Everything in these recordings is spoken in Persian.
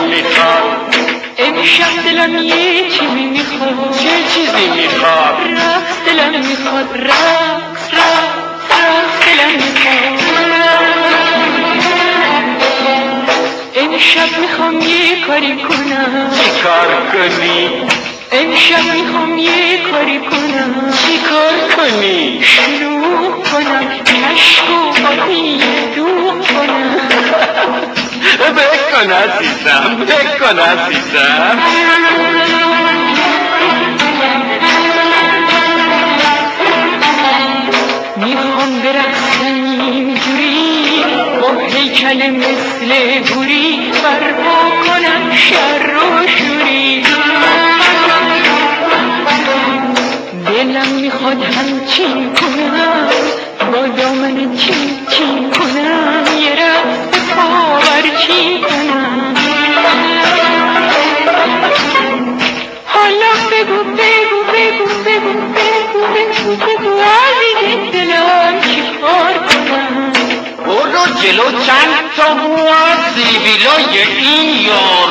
می‌خواد. شب دلم یه چیزی می‌خواد. چه چیزی می‌خواد؟ رقص دلم می‌خواد. رقص رقص رقص دلم می‌خواد. امشب می‌خوام یه کاری کنم. چی کار کنی؟ امشب می‌خوام یه کاری کنم. بکن عزیزم بکن عزیزم. می‌خوام برقصم اینجوری با هیکل مثل گوری برپا کنم شر و شوری. دلم می‌خواد همچین کنم با دامن چین چین کنم. حالا بگو بگو بگو بگو بگو بگو بگو عزیز دلم چی کار برو جلو چند تا مو از این یارو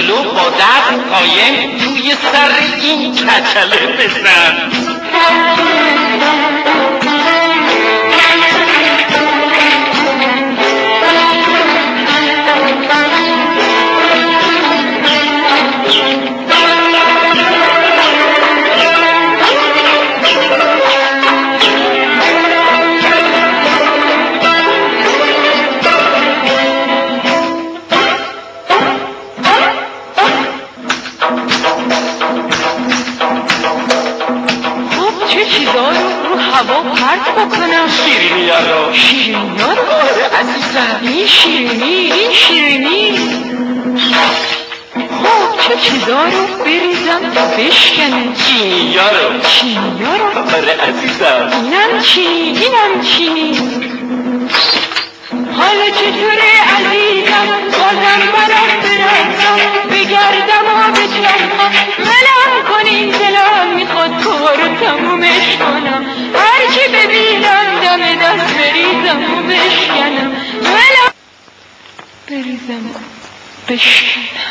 جلو با دست قایم توی سر این کچله بزن. چه چیزا رو رو هوا پرت بکنم؟ شیرینی رو شیرینی رو؟ عزیزم این شیرینی این شیرینی. خب چه چیزا رو بریزم تا بشکنه چینی رو. چینی ها رو. آره عزیزم. اینم چی؟ اینم چی؟ حالا چطوره عزیزم؟ بازم برم برسم بگردم و بچرخم بشکنم ولم بریزم و بشکنم